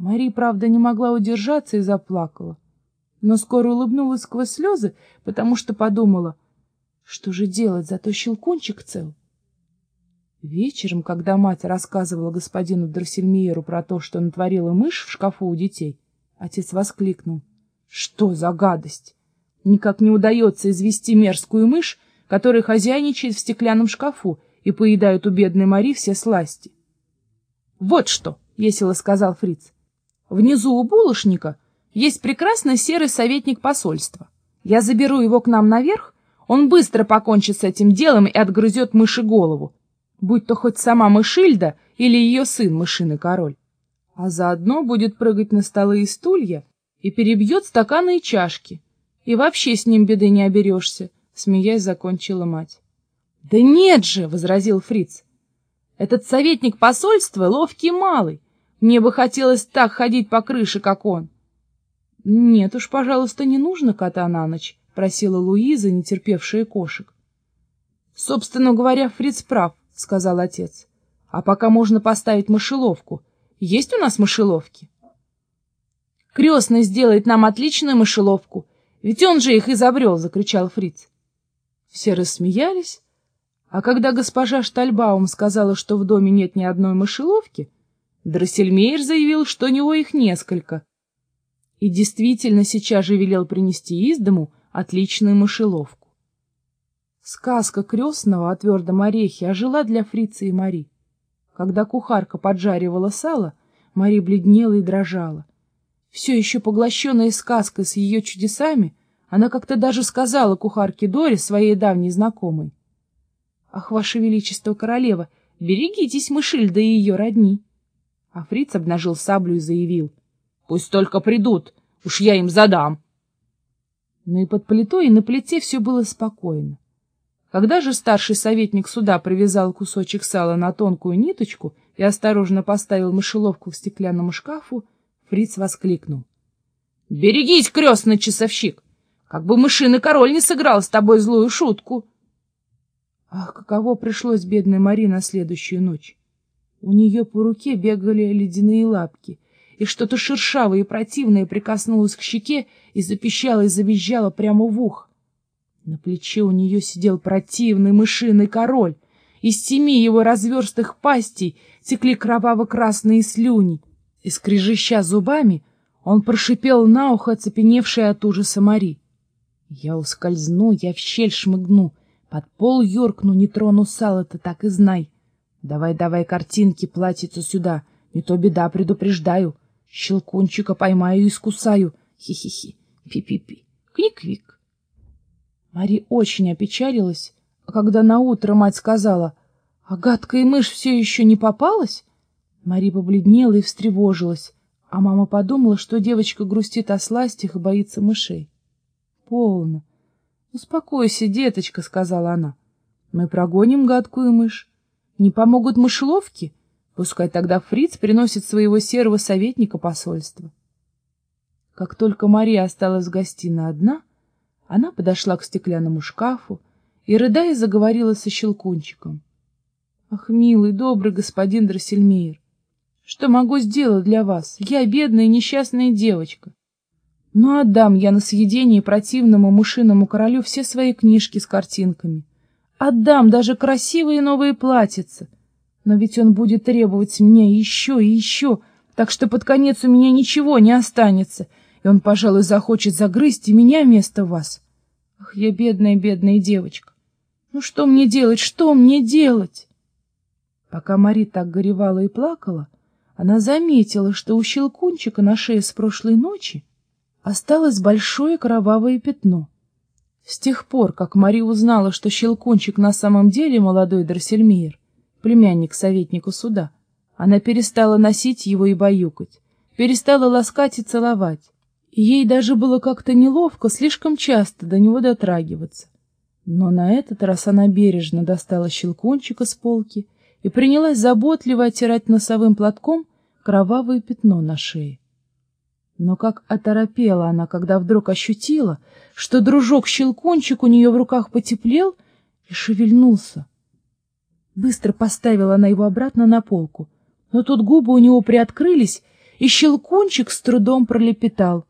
Мари, правда, не могла удержаться и заплакала, но скоро улыбнулась сквозь слезы, потому что подумала, что же делать, зато щелкунчик цел. Вечером, когда мать рассказывала господину Дроссельмейеру про то, что натворила мышь в шкафу у детей, отец воскликнул. Что за гадость! Никак не удается извести мерзкую мышь, которая хозяйничает в стеклянном шкафу и поедает у бедной Мари все сласти. — Вот что! — весело сказал Фриц. Внизу у булочника есть прекрасный серый советник посольства. Я заберу его к нам наверх, он быстро покончит с этим делом и отгрызет мыши голову, будь то хоть сама мышильда или ее сын мышиный король. А заодно будет прыгать на столы и стулья и перебьет стаканы и чашки. И вообще с ним беды не оберешься, — смеясь закончила мать. — Да нет же, — возразил Фриц. Этот советник посольства ловкий малый, мне бы хотелось так ходить по крыше, как он. — Нет уж, пожалуйста, не нужно кота на ночь, — просила Луиза, не терпевшая кошек. — Собственно говоря, Фриц прав, — сказал отец. — А пока можно поставить мышеловку. Есть у нас мышеловки? — Крестный сделает нам отличную мышеловку, ведь он же их изобрел, — закричал Фриц. Все рассмеялись, а когда госпожа Штальбаум сказала, что в доме нет ни одной мышеловки, — Дроссельмейр заявил, что у него их несколько. И действительно сейчас же велел принести из дому отличную мышеловку. Сказка крестного о твердом орехе ожила для фрица и Мари. Когда кухарка поджаривала сало, Мари бледнела и дрожала. Все еще поглощенная сказкой с ее чудесами, она как-то даже сказала кухарке Доре, своей давней знакомой. — Ах, ваше величество, королева, берегитесь Мышильда и ее родни. А фриц обнажил саблю и заявил. — Пусть только придут, уж я им задам. Но и под плитой, и на плите все было спокойно. Когда же старший советник суда привязал кусочек сала на тонкую ниточку и осторожно поставил мышеловку к стеклянному шкафу, фриц воскликнул. — Берегись, крестный часовщик! Как бы мышиный король не сыграл с тобой злую шутку! Ах, каково пришлось бедной Мари на следующую ночь! У нее по руке бегали ледяные лапки, и что-то шершавое и противное прикоснулось к щеке и запищало и завизжало прямо в ух. На плече у нее сидел противный мышиный король. Из семи его разверстых пастей текли кроваво-красные слюни. И, скрежеща зубами, он прошипел на ухо, оцепеневший от ужаса Мари. Я ускользну, я в щель шмыгну, под пол юркну, не трону сало-то, так и знай. Давай, давай картинки, платьицу сюда. Не то беда, предупреждаю. Щелкунчика поймаю и искусаю. Хи-хи-хи. Пи-пи-пи. Квик-квик. Мари очень опечалилась, а когда наутро мать сказала, «А гадкая мышь все еще не попалась?» Мари побледнела и встревожилась, а мама подумала, что девочка грустит о сластях и боится мышей. «Полно. Успокойся, деточка», — сказала она. «Мы прогоним гадкую мышь. Не помогут мышеловки? Пускай тогда фриц приносит своего серого советника посольства. Как только Мария осталась в гостиной одна, она подошла к стеклянному шкафу и, рыдая, заговорила со щелкунчиком. — Ах, милый, добрый господин Дроссельмейер, что могу сделать для вас? Я бедная несчастная девочка. Но отдам я на съедение противному мышиному королю все свои книжки с картинками. Отдам даже красивые новые платьица. Но ведь он будет требовать мне еще и еще, так что под конец у меня ничего не останется, и он, пожалуй, захочет загрызть и меня вместо вас. Ах, я бедная, бедная девочка. Ну что мне делать, что мне делать? Пока Мари так горевала и плакала, она заметила, что у щелкунчика на шее с прошлой ночи осталось большое кровавое пятно. С тех пор, как Мари узнала, что Щелкунчик на самом деле молодой Дроссельмейр, племянник советника суда, она перестала носить его и баюкать, перестала ласкать и целовать. И ей даже было как-то неловко слишком часто до него дотрагиваться. Но на этот раз она бережно достала Щелкунчика с полки и принялась заботливо оттирать носовым платком кровавое пятно на шее. Но как оторопела она, когда вдруг ощутила, что дружок-щелкунчик у нее в руках потеплел и шевельнулся. Быстро поставила она его обратно на полку, но тут губы у него приоткрылись, и Щелкунчик с трудом пролепетал.